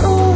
oh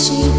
she